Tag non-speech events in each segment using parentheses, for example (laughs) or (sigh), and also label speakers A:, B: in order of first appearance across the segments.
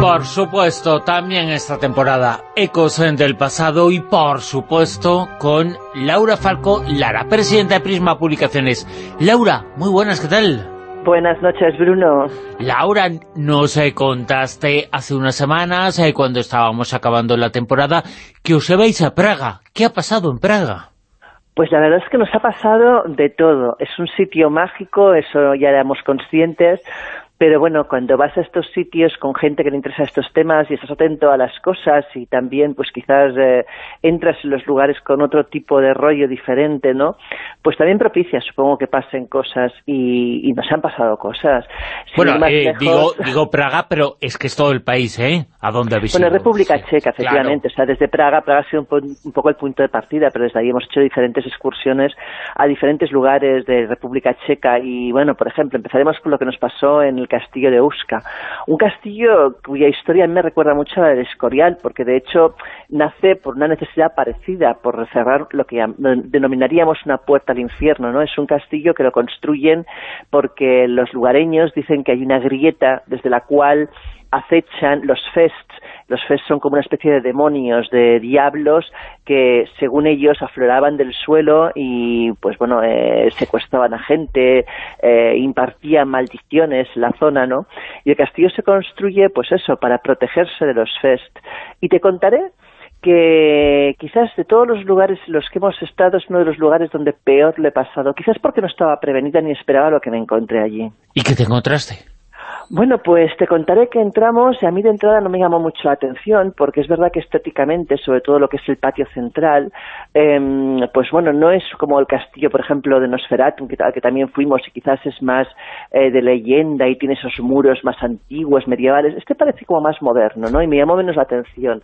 A: Por supuesto, también esta temporada Ecos del pasado y por supuesto con Laura Falco Lara, presidenta de Prisma Publicaciones. Laura, muy buenas, ¿qué tal?
B: Buenas noches, Bruno.
A: Laura, nos eh, contaste hace unas semanas, eh, cuando estábamos acabando la temporada, que os ibais a Praga. ¿Qué ha pasado en Praga?
B: Pues la verdad es que nos ha pasado de todo. Es un sitio mágico, eso ya éramos conscientes, pero bueno, cuando vas a estos sitios con gente que le interesa estos temas y estás atento a las cosas y también pues quizás eh, entras en los lugares con otro tipo de rollo diferente, ¿no? Pues también propicia, supongo que pasen cosas y, nos han pasado cosas.
A: bueno, eh, digo, digo Praga, pero es que es todo el país, ¿eh? ¿A dónde habéis
B: Bueno, República Checa, efectivamente. O sea, desde Praga, Praga ha sido un, poco el punto de partida, pero desde ahí hemos hecho diferentes excursiones a diferentes lugares de República Checa y, bueno, por ejemplo, empezaremos con lo que nos pasó en el castillo de Uska. Un castillo cuya historia me recuerda mucho a la del Escorial, porque de hecho nace por una necesidad parecida, por cerrar lo que denominaríamos una puerta al infierno, ¿no? Es un castillo que lo construyen porque los lugareños dicen que hay una grieta desde la cual acechan los fests. Los fests son como una especie de demonios, de diablos que según ellos afloraban del suelo y pues bueno, eh, secuestraban a gente, eh, impartían maldiciones en la zona, ¿no? Y el castillo se construye pues eso, para protegerse de los fests. Y te contaré que quizás de todos los lugares en los que hemos estado es uno de los lugares donde peor le he pasado, quizás porque no estaba prevenida ni esperaba lo que me encontré allí.
A: ¿Y qué te encontraste?
B: Bueno, pues te contaré que entramos y a mí de entrada no me llamó mucho la atención porque es verdad que estéticamente, sobre todo lo que es el patio central, em, pues bueno, no es como el castillo, por ejemplo, de Nosferatu, que, que también fuimos y quizás es más eh, de leyenda y tiene esos muros más antiguos, medievales. Este parece como más moderno, ¿no? Y me llamó menos la atención.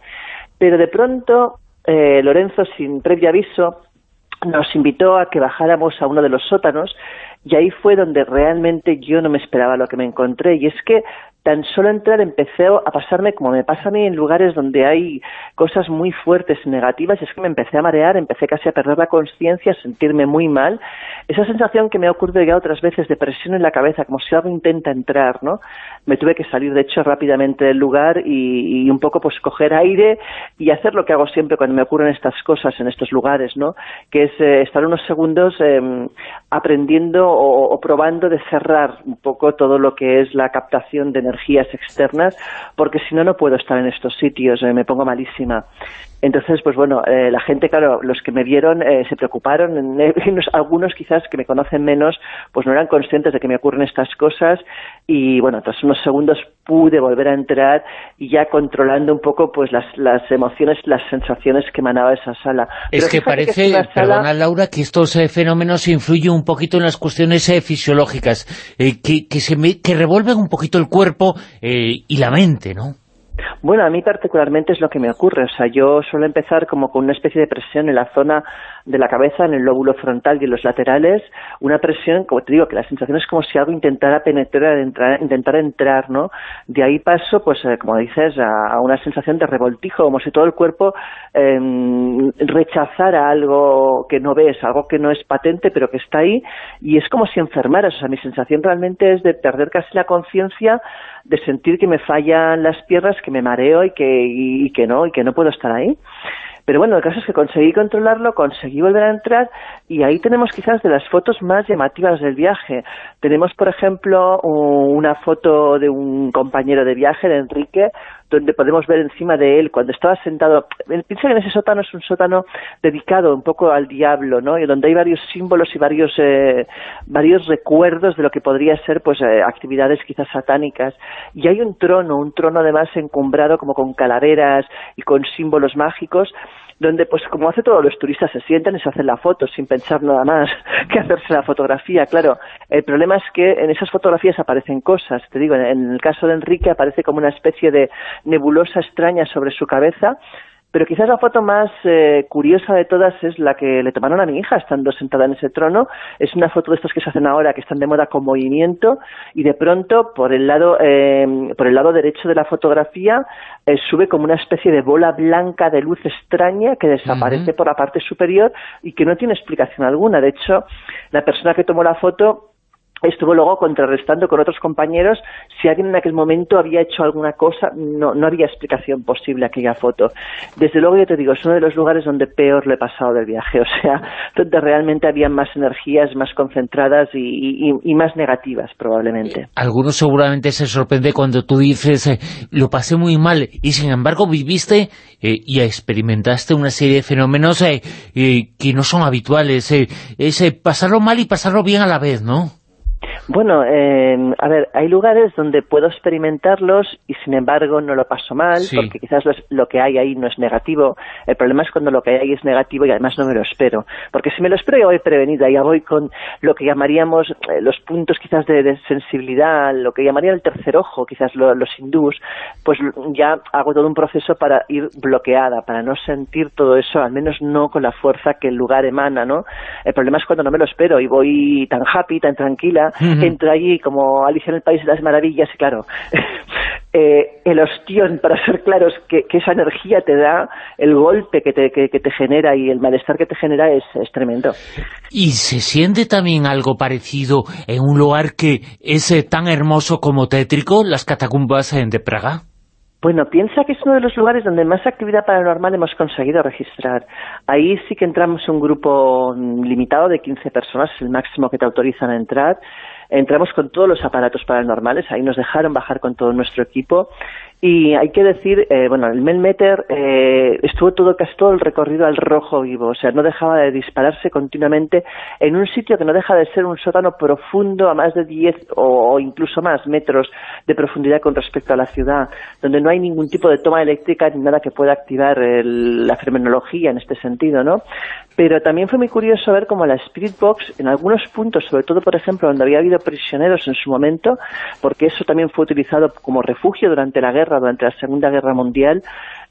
B: Pero de pronto, eh, Lorenzo, sin previo aviso, nos invitó a que bajáramos a uno de los sótanos y ahí fue donde realmente yo no me esperaba lo que me encontré. Y es que tan solo entrar empecé a pasarme como me pasa a mí en lugares donde hay cosas muy fuertes y negativas, es que me empecé a marear, empecé casi a perder la conciencia, a sentirme muy mal. Esa sensación que me ha ocurrido ya otras veces de presión en la cabeza, como si algo intenta entrar, ¿no? Me tuve que salir, de hecho, rápidamente del lugar y, un poco pues coger aire y hacer lo que hago siempre cuando me ocurren estas cosas en estos lugares, ¿no? Que es eh, estar unos segundos em, aprendiendo o, o probando de cerrar un poco todo lo que es la captación de energía energías externas, porque si no, no puedo estar en estos sitios, eh, me pongo malísima. Entonces, pues bueno, eh, la gente, claro, los que me vieron eh, se preocuparon, (laughs) algunos quizás que me conocen menos, pues no eran conscientes de que me ocurren estas cosas y bueno, tras unos segundos pude volver a entrar y ya controlando un poco pues las, las emociones, las sensaciones que emanaba esa sala.
A: Es que parece, perdona Laura, que estos fenómenos influyen un poquito en las cuestiones fisiológicas, que, que, se que revuelven un poquito el cuerpo y la mente, ¿no?
B: Bueno, a mí particularmente es lo que me ocurre. O sea, yo suelo empezar como con una especie de presión en la zona de la cabeza, en el lóbulo frontal y en los laterales. Una presión, como te digo, que la sensación es como si algo intentara penetrar, entrar, intentar entrar, ¿no? De ahí paso, pues, eh, como dices, a, una sensación de revoltijo, como si todo el cuerpo em, rechazara algo que no ves, algo que no es patente, pero que está ahí. Y es como si enfermaras. O sea, mi sensación realmente es de perder casi la conciencia, de sentir que me fallan las piernas, que me mareo y que, y, que no, y que no puedo estar ahí. Pero bueno, el caso es que conseguí controlarlo, conseguí volver a entrar y ahí tenemos quizás de las fotos más llamativas del viaje. Tenemos, por ejemplo, una foto de un compañero de viaje, de Enrique, donde podemos ver encima de él cuando estaba sentado. Piensa que en ese sótano es un sótano dedicado un poco al diablo, ¿no? Y donde hay varios símbolos y varios eh, varios recuerdos de lo que podría ser pues eh, actividades quizás satánicas. Y hay un trono, un trono además encumbrado como con calaveras y con símbolos mágicos donde pues como hace todos los turistas se sientan y se hacen la foto sin pensar nada más (laughs) que hacerse la fotografía, claro. El problema es que en esas fotografías aparecen cosas, te digo, en el caso de Enrique aparece como una especie de nebulosa extraña sobre su cabeza pero quizás la foto más eh, curiosa de todas es la que le tomaron a mi hija estando sentada en ese trono. Es una foto de estas que se hacen ahora, que están de moda con movimiento, y de pronto por el lado, eh, por el lado derecho de la fotografía eh, sube como una especie de bola blanca de luz extraña que desaparece por la parte superior y que no tiene explicación alguna. De hecho, la persona que tomó la foto estuvo luego contrarrestando con otros compañeros si alguien en aquel momento había hecho alguna cosa, no, no había explicación posible aquella foto. Desde luego yo te digo, es uno de los lugares donde peor le he pasado del viaje, (laughs) o sea, donde realmente había más energías más concentradas y, más negativas probablemente. Eh,
A: algunos seguramente se sorprende cuando tú dices, eh, lo pasé muy mal, y sin embargo viviste eh, y experimentaste una serie de fenómenos que no son habituales, es pasarlo mal y pasarlo bien a la vez, ¿no?
B: Bueno, eh, a ver, hay lugares donde puedo experimentarlos y sin embargo no lo paso mal, porque quizás lo, que hay ahí no es negativo. El problema es cuando lo que hay ahí es negativo y además no me lo espero. Porque si me lo espero ya voy prevenida, ya voy con lo que llamaríamos eh, los puntos quizás de, sensibilidad, lo que llamaría el tercer ojo, quizás los hindús, pues ya hago todo un proceso para ir bloqueada, para no sentir todo eso, al menos no con la fuerza que el lugar emana, ¿no? El problema es cuando no me lo espero y voy tan happy, tan tranquila, entra allí como Alicia en el País de las Maravillas y claro, (laughs) eh, el ostión, para ser claros, que, esa energía te da, el golpe que te, que, te genera y el malestar que te genera es, tremendo.
A: ¿Y se siente también algo parecido en un lugar que es eh, tan hermoso como tétrico, las catacumbas eh, de Praga?
B: Bueno, piensa que es uno de los lugares donde más actividad paranormal hemos conseguido registrar. Ahí sí que entramos un grupo limitado de 15 personas, es el máximo que te autorizan a entrar, entramos con todos los aparatos paranormales, ahí nos dejaron bajar con todo nuestro equipo y hay que decir, eh, bueno, el Melmeter eh, estuvo todo casi el recorrido al rojo vivo, o sea, no dejaba de dispararse continuamente en un sitio que no deja de ser un sótano profundo a más de 10 o, incluso más metros de profundidad con respecto a la ciudad, donde no hay ningún tipo de toma eléctrica ni nada que pueda activar la fenomenología en este sentido, ¿no? Pero también fue muy curioso ver cómo la Spirit Box, en algunos puntos, sobre todo, por ejemplo, donde había habido prisioneros en su momento, porque eso también fue utilizado como refugio durante la guerra, durante la Segunda Guerra Mundial,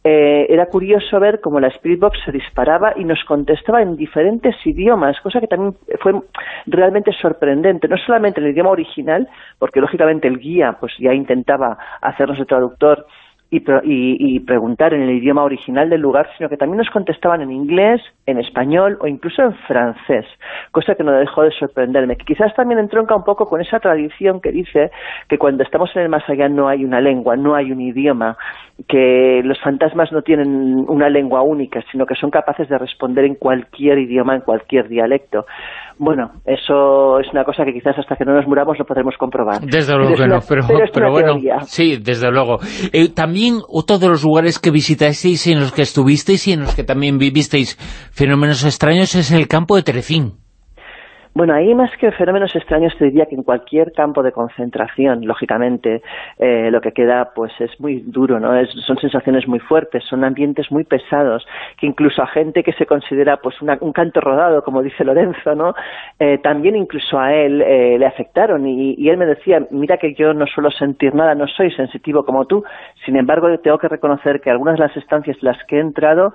B: eh, era curioso ver cómo la Spirit Box se disparaba y nos contestaba en diferentes idiomas, cosa que también fue realmente sorprendente, no solamente en el idioma original, porque lógicamente el guía pues ya intentaba hacernos de traductor y, preguntar en el idioma original del lugar, sino que también nos contestaban en inglés, en español o incluso en francés, cosa que no dejó de sorprenderme, que quizás también entronca un poco con esa tradición que dice que cuando estamos en el más allá no hay una lengua, no hay un idioma, que los fantasmas no tienen una lengua única, sino que son capaces de responder en cualquier idioma, en cualquier dialecto. Bueno, eso es una cosa que quizás hasta que no nos muramos lo podremos comprobar.
A: Desde luego que no, (laughs) pero, bueno, sí, desde luego. Eh, también otro de los lugares que visitasteis y en los que estuvisteis y en los que también vivisteis fenómenos extraños es el campo de Terecín.
B: Bueno, ahí más que fenómenos extraños te diría que en cualquier campo de concentración, lógicamente, eh, lo que queda pues es muy duro, ¿no? son sensaciones muy fuertes, son ambientes muy pesados, que incluso a gente que se considera pues un canto rodado, como dice Lorenzo, ¿no? Eh, también incluso a él eh, le afectaron y, y, él me decía, mira que yo no suelo sentir nada, no soy sensitivo como tú, sin embargo tengo que reconocer que algunas de las estancias en las que he entrado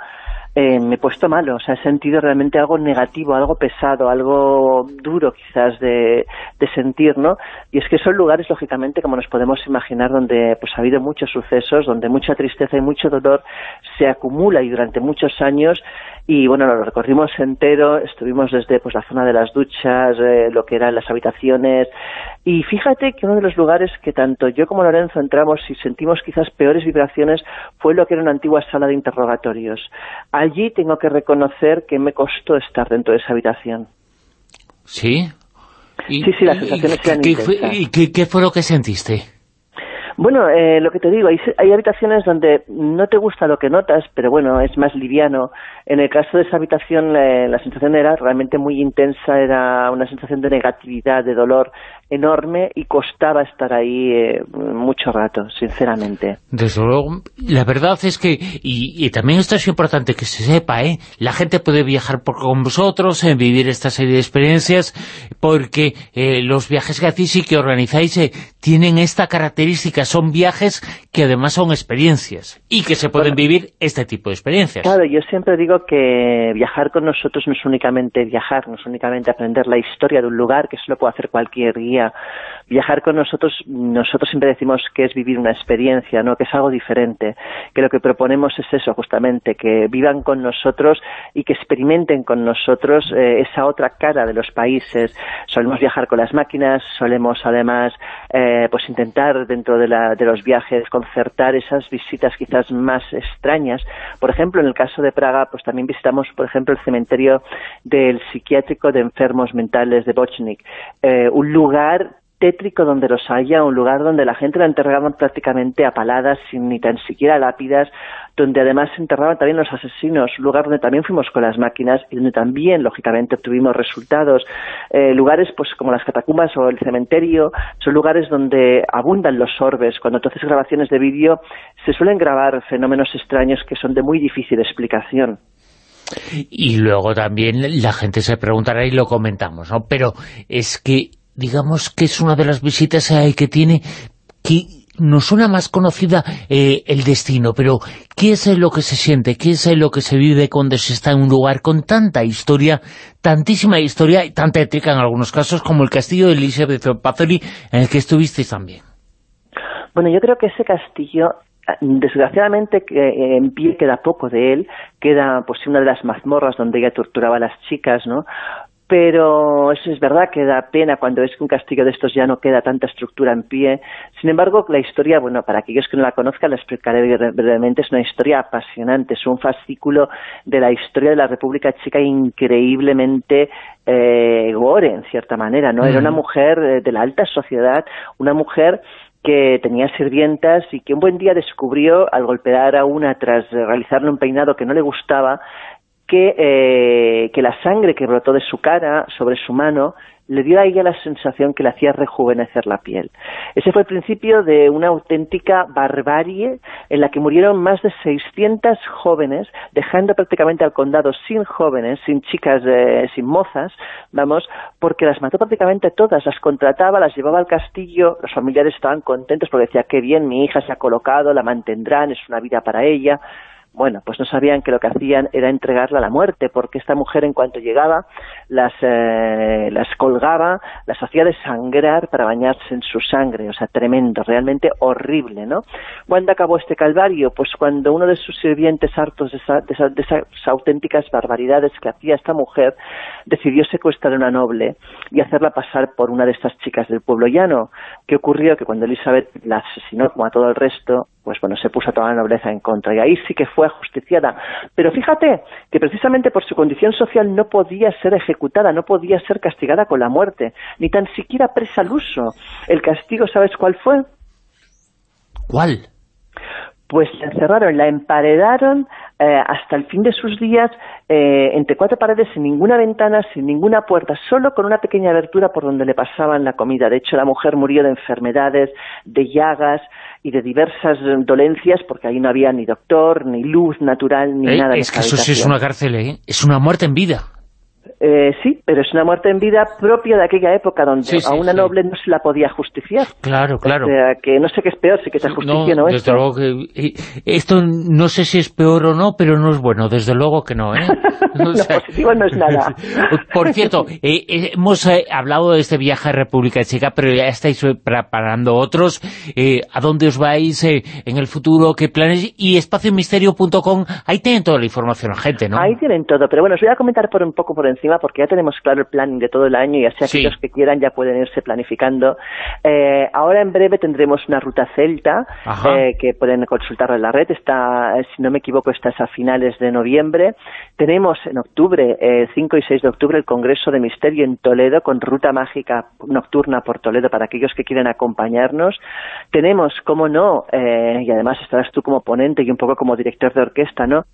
B: eh, me he puesto malo, o sea, he sentido realmente algo negativo, algo pesado, algo duro quizás de, de sentir, ¿no? Y es que son lugares, lógicamente, como nos podemos imaginar, donde pues ha habido muchos sucesos, donde mucha tristeza y mucho dolor se acumula y durante muchos años y bueno, lo recorrimos entero, estuvimos desde pues la zona de las duchas, eh, lo que eran las habitaciones, y fíjate que uno de los lugares que tanto yo como Lorenzo entramos y sentimos quizás peores vibraciones fue lo que era una antigua sala de interrogatorios. Allí tengo que reconocer que me costó estar dentro de esa habitación.
A: ¿Sí?
B: sí, sí, las sensaciones eran
A: ¿Y qué fue lo que sentiste?
B: Bueno, eh, lo que te digo, hay, hay, habitaciones donde no te gusta lo que notas, pero bueno, es más liviano. En el caso de esa habitación, eh, la sensación era realmente muy intensa, era una sensación de negatividad, de dolor enorme y costaba estar ahí eh, mucho rato, sinceramente.
A: Desde luego, la verdad es que, y, también esto es importante que se sepa, ¿eh? la gente puede viajar por, con vosotros, en vivir esta serie de experiencias, porque los viajes que hacéis y que organizáis tienen esta característica son viajes que además son experiencias y que se pueden vivir este tipo de experiencias.
B: Claro, yo siempre digo que viajar con nosotros no es únicamente viajar, no es únicamente aprender la historia de un lugar, que eso lo puede hacer cualquier guía. Viajar con nosotros, nosotros siempre decimos que es vivir una experiencia, ¿no? que es algo diferente, que lo que proponemos es eso justamente, que vivan con nosotros y que experimenten con nosotros eh, esa otra cara de los países. Solemos viajar con las máquinas, solemos además eh, pues intentar dentro de, la, de los viajes concertar esas visitas quizás más extrañas. Por ejemplo, en el caso de Praga, pues también visitamos, por ejemplo, el cementerio del psiquiátrico de enfermos mentales de Bochnik, eh, un lugar tétrico donde los haya, un lugar donde la gente la enterraban prácticamente a paladas, sin ni tan siquiera lápidas, donde además se enterraban también los asesinos, un lugar donde también fuimos con las máquinas y donde también, lógicamente, obtuvimos resultados. Eh, lugares pues como las catacumbas o el cementerio son lugares donde abundan los orbes. Cuando entonces grabaciones de vídeo se suelen grabar fenómenos extraños que son de muy difícil explicación.
A: Y luego también la gente se preguntará y lo comentamos, ¿no? Pero es que digamos que es una de las visitas que tiene que nos suena más conocida eh, el destino, pero ¿qué es lo que se siente? ¿Qué es lo que se vive cuando se está en un lugar con tanta historia, tantísima historia y tanta ética en algunos casos como el castillo de Elizabeth Pazzoli en el que estuvisteis también?
B: Bueno, yo creo que ese castillo desgraciadamente eh, en pie queda poco de él, queda pues una de las mazmorras donde ella torturaba a las chicas, ¿no? Pero eso es verdad que da pena cuando es que un castillo de estos ya no queda tanta estructura en pie. Sin embargo, la historia, bueno, para aquellos que no la conozcan, la explicaré brevemente, es una historia apasionante, es un fascículo de la historia de la República Checa increíblemente eh, gore, en cierta manera, ¿no? Era una mujer eh, de la alta sociedad, una mujer que tenía sirvientas y que un buen día descubrió, al golpear a una tras realizarle un peinado que no le gustaba, que, eh, que la sangre que brotó de su cara sobre su mano le dio a ella la sensación que le hacía rejuvenecer la piel. Ese fue el principio de una auténtica barbarie en la que murieron más de 600 jóvenes, dejando prácticamente al condado sin jóvenes, sin chicas, eh, sin mozas, vamos, porque las mató prácticamente todas, las contrataba, las llevaba al castillo, los familiares estaban contentos porque decía, qué bien, mi hija se ha colocado, la mantendrán, es una vida para ella, bueno, pues no sabían que lo que hacían era entregarla a la muerte, porque esta mujer en cuanto llegaba las, eh, las colgaba, las hacía desangrar para bañarse en su sangre, o sea, tremendo, realmente horrible, ¿no? ¿Cuándo acabó este calvario? Pues cuando uno de sus sirvientes hartos de, de esas auténticas barbaridades que hacía esta mujer, decidió secuestrar a una noble y hacerla pasar por una de estas chicas del pueblo llano. ¿Qué ocurrió? Que cuando Elizabeth la asesinó como a todo el resto, pues bueno, se puso toda la nobleza en contra y ahí sí que fue ajusticiada. Pero fíjate que precisamente por su condición social no podía ser ejecutada, no podía ser castigada con la muerte, ni tan siquiera presa al uso. El castigo, ¿sabes cuál fue?
A: ¿Cuál?
B: Pues la encerraron, la emparedaron eh, hasta el fin de sus días eh, entre cuatro paredes, sin ninguna ventana, sin ninguna puerta, solo con una pequeña abertura por donde le pasaban la comida. De hecho, la mujer murió de enfermedades, de llagas y de diversas dolencias, porque ahí no había ni doctor, ni luz natural, ni
A: eh,
B: nada.
A: Es que eso sí es una cárcel, es una muerte en vida.
B: Eh, sí, pero es una muerte en vida propia de aquella época donde a una noble no se la podía justiciar.
A: Claro, claro.
B: O sea, que no sé qué es peor, si que se justicia no, no
A: desde Luego que, esto no sé si es peor o no, pero no es bueno, desde luego que no, ¿eh? (laughs)
B: no, positivo no es nada. (laughs)
A: Por cierto, eh, eh, hemos hablado de este viaje a República Checa, pero ya estáis preparando otros. ¿A dónde os vais en el futuro? ¿Qué planes? Y espaciomisterio.com, ahí tienen toda la información, gente, ¿no?
B: Ahí tienen todo, pero bueno, os voy a comentar por un poco por encima porque ya tenemos claro el planning de todo el año y así aquellos que quieran ya pueden irse planificando. Eh, ahora en breve tendremos una ruta celta eh, que pueden consultar en la red, está, si no me equivoco, está a finales de noviembre. Tenemos en octubre, 5 eh, y 6 de octubre, el Congreso de Misterio en Toledo con ruta mágica nocturna por Toledo para aquellos que quieren acompañarnos. Tenemos, como no, y además estarás tú como ponente y un poco como director de orquesta, ¿no?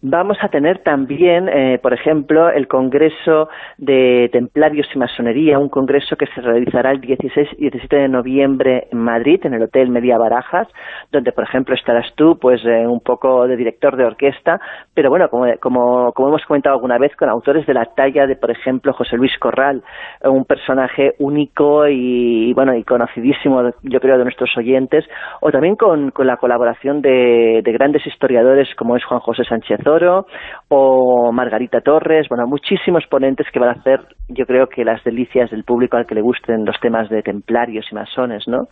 B: Vamos a tener también, eh, por ejemplo, el Congreso de Templarios y Masonería, un congreso que se realizará el 16 y 17 de noviembre en Madrid, en el Hotel Media Barajas, donde, por ejemplo, estarás tú, pues, eh, un poco de director de orquesta, pero bueno, como, como, como, hemos comentado alguna vez, con autores de la talla de, por ejemplo, José Luis Corral, un personaje único y, bueno, y conocidísimo, yo creo, de nuestros oyentes, o también con, la colaboración de grandes historiadores como es Juan José Sánchez Toro o Margarita Torres, bueno, muchísimos ponentes que van a hacer, yo creo que las delicias del público al que le gusten los temas de templarios y masones, ¿no?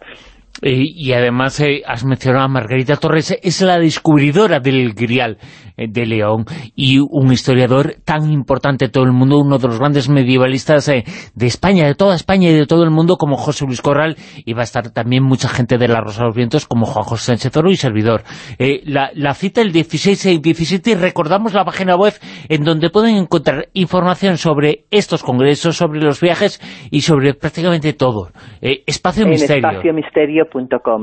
A: y además eh, has mencionado a Margarita Torres, es la descubridora del Grial eh, de León y un historiador tan importante de todo el mundo, uno de los grandes medievalistas eh, de España, de toda España y de todo el mundo como José Luis Corral y va a estar también mucha gente de la Rosa de los Vientos como Juan José Sánchez Oro y servidor. La, la, cita el 16 y 17 y recordamos la página web en donde pueden encontrar información sobre estos congresos, sobre los viajes y sobre prácticamente todo. Espacio Misterio.
B: Espacio Misterio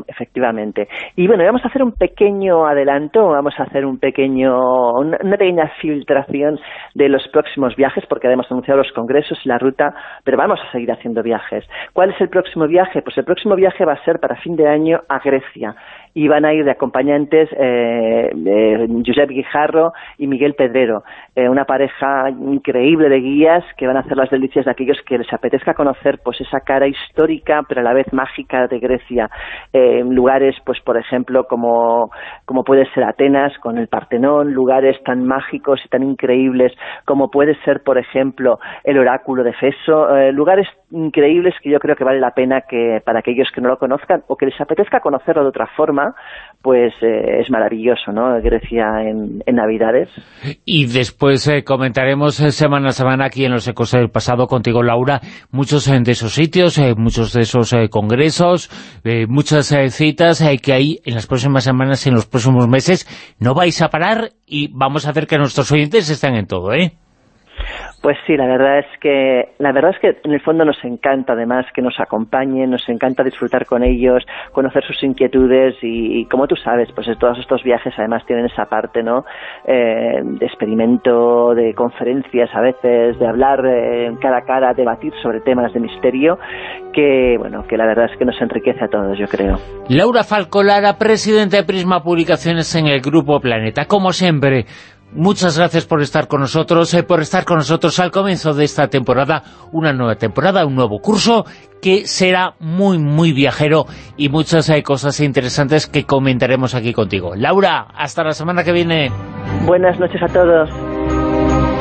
B: efectivamente. Y bueno, vamos a hacer un pequeño adelanto, vamos a hacer un pequeño, una, pequeña filtración de los próximos viajes, porque hemos anunciado los congresos y la ruta, pero vamos a seguir haciendo viajes. ¿Cuál es el próximo viaje? Pues el próximo viaje va a ser para fin de año a Grecia y van a ir de acompañantes eh, Josep Guijarro y Miguel Pedrero, eh, una pareja increíble de guías que van a hacer las delicias de aquellos que les apetezca conocer pues esa cara histórica pero a la vez mágica de Grecia, eh, en lugares pues por ejemplo como, como puede ser Atenas con el Partenón, lugares tan mágicos y tan increíbles como puede ser por ejemplo el oráculo de Feso, eh, lugares increíbles que yo creo que vale la pena que para aquellos que no lo conozcan o que les apetezca conocerlo de otra forma pues eh, es maravilloso, ¿no? Grecia en, Navidades.
A: Y después eh, comentaremos eh, semana a semana aquí en los Ecos del Pasado contigo, Laura, muchos de esos sitios, muchos de esos congresos, muchas citas que hay en las próximas semanas, en los próximos meses. No vais a parar y vamos a hacer que nuestros oyentes estén en todo, ¿eh?
B: Pues sí, la verdad es que la verdad es que en el fondo nos encanta además que nos acompañen, nos encanta disfrutar con ellos, conocer sus inquietudes y, como tú sabes, pues todos estos viajes además tienen esa parte, ¿no? Eh, de experimento, de conferencias a veces, de hablar eh, cara a cara, debatir sobre temas de misterio, que bueno, que la verdad es que nos enriquece a todos, yo creo.
A: Laura Falcolara, presidenta de Prisma Publicaciones en el Grupo Planeta, como siempre Muchas gracias por estar con nosotros, eh, por estar con nosotros al comienzo de esta temporada, una nueva temporada, un nuevo curso que será muy, muy viajero y muchas eh, cosas interesantes que comentaremos aquí contigo. Laura, hasta la semana que viene.
B: Buenas noches a todos.